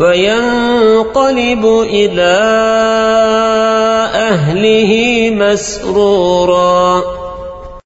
وينقلب إلى أهله مسرورا.